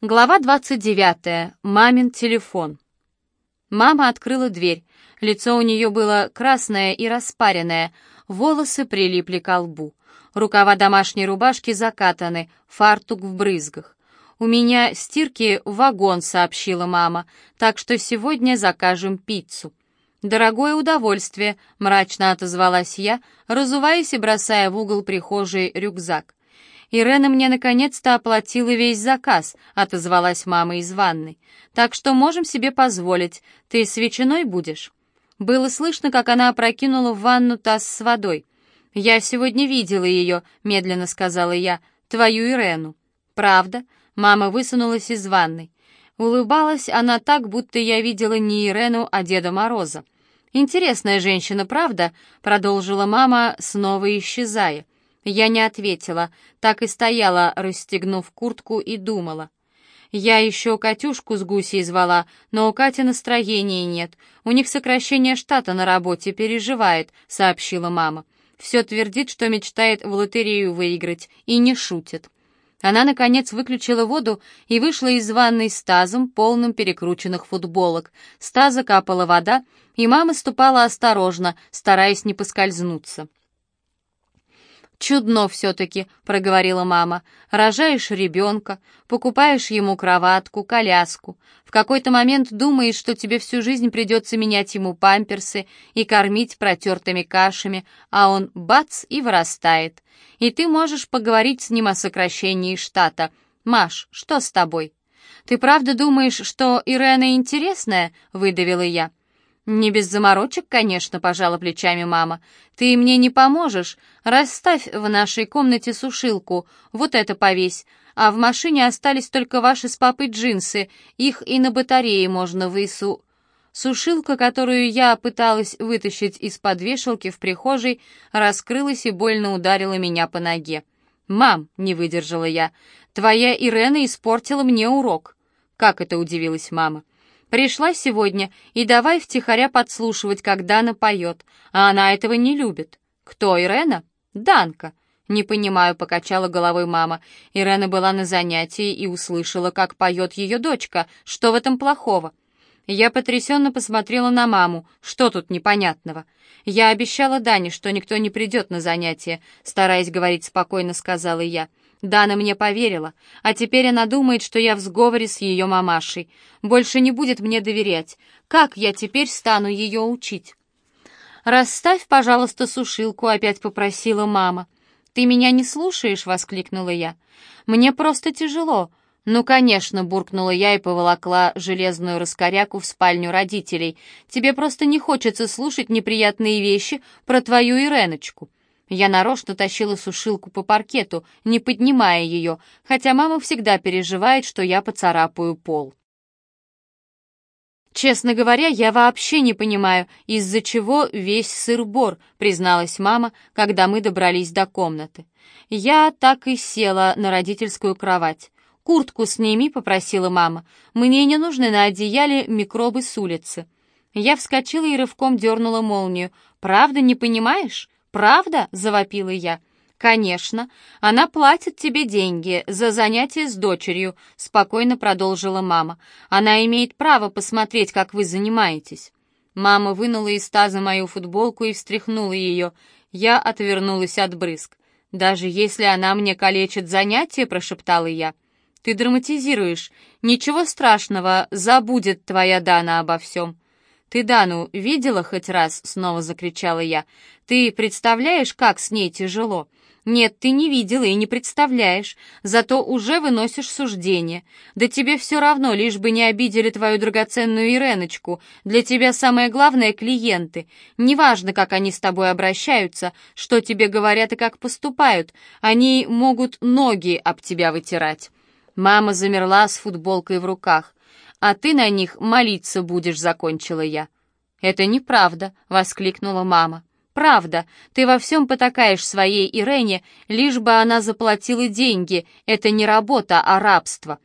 Глава 29. Мамин телефон. Мама открыла дверь. Лицо у нее было красное и распаренное, волосы прилипли к лбу. Рукава домашней рубашки закатаны, фартук в брызгах. «У меня стирки вагон», — сообщила мама, «так что сегодня закажем пиццу». «Дорогое удовольствие», — мрачно отозвалась я, разуваясь и бросая в угол прихожей рюкзак. «Ирена мне наконец-то оплатила весь заказ», — отозвалась мама из ванной. «Так что можем себе позволить. Ты с ветчиной будешь?» Было слышно, как она опрокинула в ванну таз с водой. «Я сегодня видела ее», — медленно сказала я, — «твою Ирену». «Правда?» — мама высунулась из ванной. Улыбалась она так, будто я видела не Ирену, а Деда Мороза. «Интересная женщина, правда?» — продолжила мама, снова исчезая. Я не ответила, так и стояла, расстегнув куртку и думала. Я еще Катюшку с гусей звала, но у Кати настроения нет. У них сокращение штата на работе, переживает, сообщила мама. Все твердит, что мечтает в лотерею выиграть, и не шутит. Она, наконец, выключила воду и вышла из ванной с тазом, полным перекрученных футболок. С таза капала вода, и мама ступала осторожно, стараясь не поскользнуться. «Чудно все-таки», — проговорила мама. «Рожаешь ребенка, покупаешь ему кроватку, коляску. В какой-то момент думаешь, что тебе всю жизнь придется менять ему памперсы и кормить протертыми кашами, а он бац и вырастает. И ты можешь поговорить с ним о сокращении штата. Маш, что с тобой?» «Ты правда думаешь, что Ирена интересная?» — выдавила я. «Не без заморочек, конечно», — пожала плечами мама. «Ты мне не поможешь. Расставь в нашей комнате сушилку, вот это повесь. А в машине остались только ваши с папой джинсы, их и на батарее можно высу...» Сушилка, которую я пыталась вытащить из-под вешалки в прихожей, раскрылась и больно ударила меня по ноге. «Мам», — не выдержала я, — «твоя Ирена испортила мне урок». «Как это?» — удивилась мама. Пришла сегодня и давай втихаря подслушивать, когда она поет. А она этого не любит. Кто, Ирена? Данка. Не понимаю, покачала головой мама. Ирена была на занятии и услышала, как поет ее дочка. Что в этом плохого? Я потрясенно посмотрела на маму. Что тут непонятного? Я обещала Дане, что никто не придет на занятие, стараясь говорить спокойно, сказала я. Дана мне поверила, а теперь она думает, что я в сговоре с ее мамашей. Больше не будет мне доверять. Как я теперь стану ее учить? «Расставь, пожалуйста, сушилку», — опять попросила мама. «Ты меня не слушаешь?» — воскликнула я. «Мне просто тяжело». «Ну, конечно», — буркнула я и поволокла железную раскоряку в спальню родителей. «Тебе просто не хочется слушать неприятные вещи про твою Иреночку». Я нарочно тащила сушилку по паркету, не поднимая ее, хотя мама всегда переживает, что я поцарапаю пол. «Честно говоря, я вообще не понимаю, из-за чего весь сыр-бор», призналась мама, когда мы добрались до комнаты. Я так и села на родительскую кровать. «Куртку сними», — попросила мама. «Мне не нужны на одеяле микробы с улицы». Я вскочила и рывком дернула молнию. «Правда, не понимаешь?» «Правда?» — завопила я. «Конечно. Она платит тебе деньги за занятия с дочерью», — спокойно продолжила мама. «Она имеет право посмотреть, как вы занимаетесь». Мама вынула из таза мою футболку и встряхнула ее. Я отвернулась от брызг. «Даже если она мне калечит занятия», — прошептала я. «Ты драматизируешь. Ничего страшного, забудет твоя Дана обо всем». «Ты Дану видела хоть раз?» — снова закричала я. «Ты представляешь, как с ней тяжело?» «Нет, ты не видела и не представляешь, зато уже выносишь суждение. Да тебе все равно, лишь бы не обидели твою драгоценную Иреночку. Для тебя самое главное — клиенты. Неважно, как они с тобой обращаются, что тебе говорят и как поступают. Они могут ноги об тебя вытирать». Мама замерла с футболкой в руках а ты на них молиться будешь», — закончила я. «Это неправда», — воскликнула мама. «Правда, ты во всем потакаешь своей Ирене, лишь бы она заплатила деньги. Это не работа, а рабство».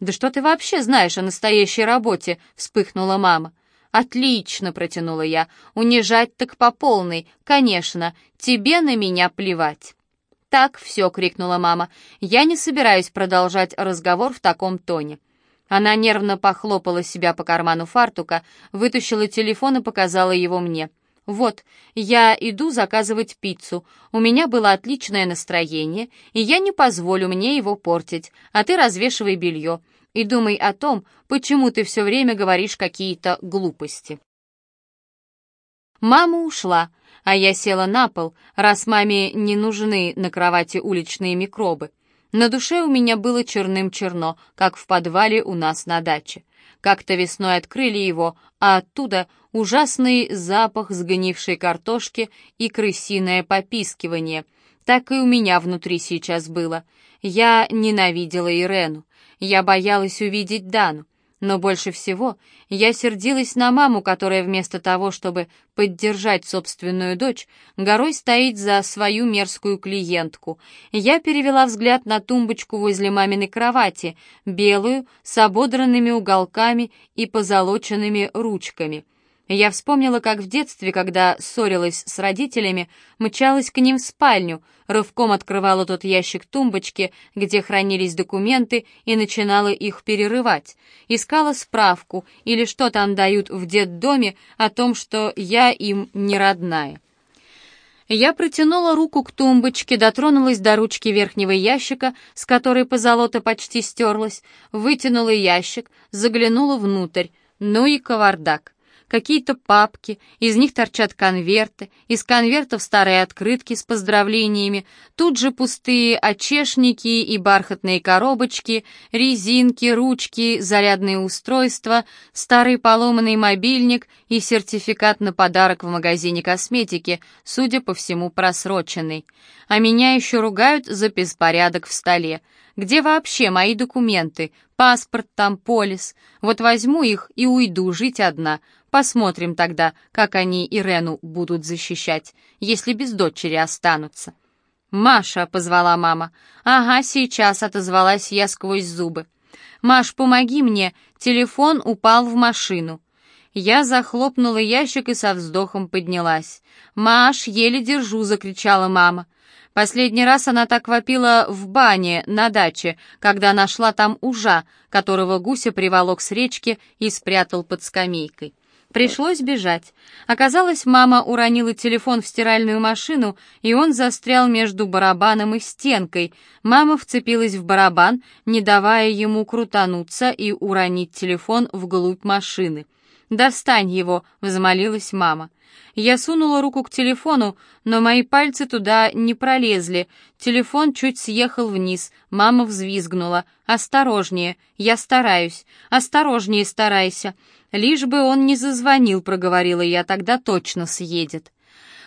«Да что ты вообще знаешь о настоящей работе?» — вспыхнула мама. «Отлично», — протянула я. «Унижать так по полной. Конечно, тебе на меня плевать». «Так, все», — крикнула мама. «Я не собираюсь продолжать разговор в таком тоне». Она нервно похлопала себя по карману фартука, вытащила телефон и показала его мне. «Вот, я иду заказывать пиццу. У меня было отличное настроение, и я не позволю мне его портить, а ты развешивай белье и думай о том, почему ты все время говоришь какие-то глупости». Мама ушла, а я села на пол, раз маме не нужны на кровати уличные микробы. На душе у меня было черным-черно, как в подвале у нас на даче. Как-то весной открыли его, а оттуда ужасный запах сгнившей картошки и крысиное попискивание. Так и у меня внутри сейчас было. Я ненавидела Ирену. Я боялась увидеть Дану. Но больше всего я сердилась на маму, которая вместо того, чтобы поддержать собственную дочь, горой стоит за свою мерзкую клиентку. Я перевела взгляд на тумбочку возле маминой кровати, белую, с ободранными уголками и позолоченными ручками — я вспомнила, как в детстве, когда ссорилась с родителями, мчалась к ним в спальню, рывком открывала тот ящик тумбочки, где хранились документы, и начинала их перерывать. Искала справку или что там дают в детдоме о том, что я им не родная. Я протянула руку к тумбочке, дотронулась до ручки верхнего ящика, с которой позолота почти стерлась, вытянула ящик, заглянула внутрь. Ну и кавардак какие-то папки, из них торчат конверты, из конвертов старые открытки с поздравлениями, тут же пустые очешники и бархатные коробочки, резинки, ручки, зарядные устройства, старый поломанный мобильник и сертификат на подарок в магазине косметики, судя по всему, просроченный. А меня еще ругают за беспорядок в столе. Где вообще мои документы? Паспорт там, полис. Вот возьму их и уйду жить одна. Посмотрим тогда, как они Ирену будут защищать, если без дочери останутся. «Маша», — позвала мама. «Ага, сейчас», — отозвалась я сквозь зубы. «Маш, помоги мне, телефон упал в машину». Я захлопнула ящик и со вздохом поднялась. «Маш, еле держу», — закричала мама. Последний раз она так вопила в бане на даче, когда нашла там ужа, которого гуся приволок с речки и спрятал под скамейкой. Пришлось бежать. Оказалось, мама уронила телефон в стиральную машину, и он застрял между барабаном и стенкой. Мама вцепилась в барабан, не давая ему крутануться и уронить телефон вглубь машины. «Достань его!» — взмолилась мама. Я сунула руку к телефону, но мои пальцы туда не пролезли. Телефон чуть съехал вниз. Мама взвизгнула. «Осторожнее! Я стараюсь! Осторожнее старайся!» «Лишь бы он не зазвонил», — проговорила я, — «тогда точно съедет».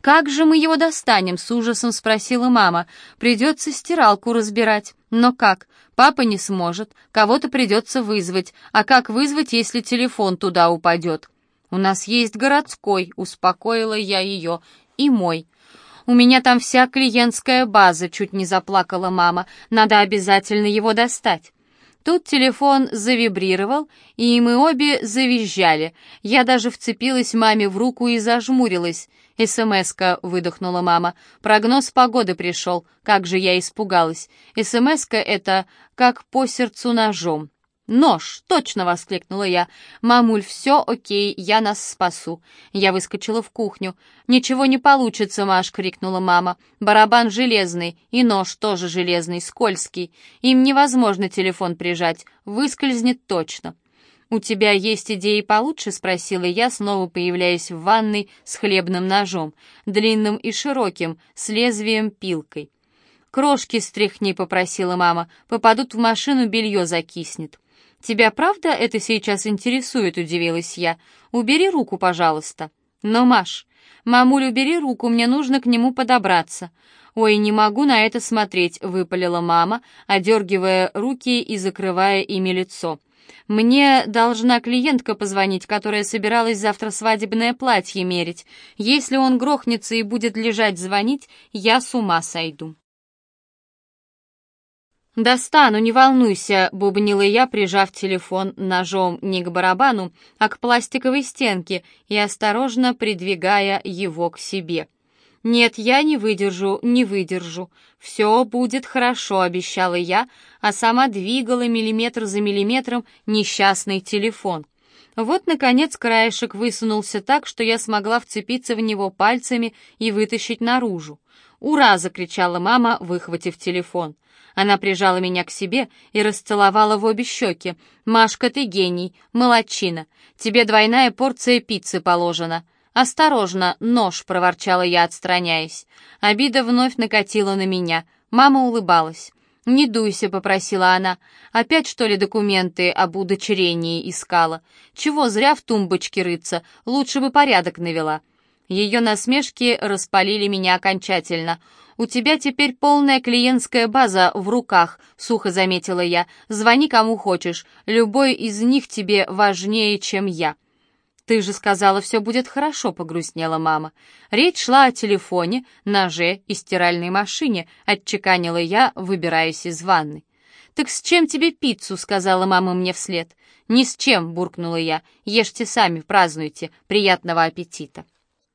«Как же мы его достанем?» — с ужасом спросила мама. «Придется стиралку разбирать». «Но как? Папа не сможет. Кого-то придется вызвать. А как вызвать, если телефон туда упадет?» «У нас есть городской», — успокоила я ее, — «и мой». «У меня там вся клиентская база», — чуть не заплакала мама. «Надо обязательно его достать». Тут телефон завибрировал, и мы обе завизжали. Я даже вцепилась маме в руку и зажмурилась. «СМС-ка», — выдохнула мама. «Прогноз погоды пришел. Как же я испугалась. СМС-ка — это как по сердцу ножом». «Нож!» — точно воскликнула я. «Мамуль, все окей, я нас спасу». Я выскочила в кухню. «Ничего не получится, Маш!» — крикнула мама. «Барабан железный, и нож тоже железный, скользкий. Им невозможно телефон прижать, выскользнет точно». «У тебя есть идеи получше?» — спросила я, снова появляясь в ванной с хлебным ножом, длинным и широким, с лезвием пилкой. «Крошки стряхни», — попросила мама, — «попадут в машину, белье закиснет». «Тебя правда это сейчас интересует?» — удивилась я. «Убери руку, пожалуйста». «Но, Маш, мамуль, убери руку, мне нужно к нему подобраться». «Ой, не могу на это смотреть», — выпалила мама, одергивая руки и закрывая ими лицо. «Мне должна клиентка позвонить, которая собиралась завтра свадебное платье мерить. Если он грохнется и будет лежать звонить, я с ума сойду». «Достану, не волнуйся», — бубнила я, прижав телефон ножом не к барабану, а к пластиковой стенке и осторожно придвигая его к себе. «Нет, я не выдержу, не выдержу. Все будет хорошо», — обещала я, а сама двигала миллиметр за миллиметром несчастный телефон. Вот, наконец, краешек высунулся так, что я смогла вцепиться в него пальцами и вытащить наружу. «Ура!» — закричала мама, выхватив телефон. Она прижала меня к себе и расцеловала в обе щеки. «Машка, ты гений, молодчина. Тебе двойная порция пиццы положена». «Осторожно, нож!» — проворчала я, отстраняясь. Обида вновь накатила на меня. Мама улыбалась. «Не дуйся», — попросила она. «Опять, что ли, документы об удочерении искала? Чего зря в тумбочке рыться? Лучше бы порядок навела». Ее насмешки распалили меня окончательно. «У тебя теперь полная клиентская база в руках», — сухо заметила я. «Звони кому хочешь. Любой из них тебе важнее, чем я». «Ты же сказала, все будет хорошо», — погрустнела мама. Речь шла о телефоне, ноже и стиральной машине, отчеканила я, выбираясь из ванны. «Так с чем тебе пиццу?» — сказала мама мне вслед. «Ни с чем», — буркнула я. «Ешьте сами, празднуйте. Приятного аппетита».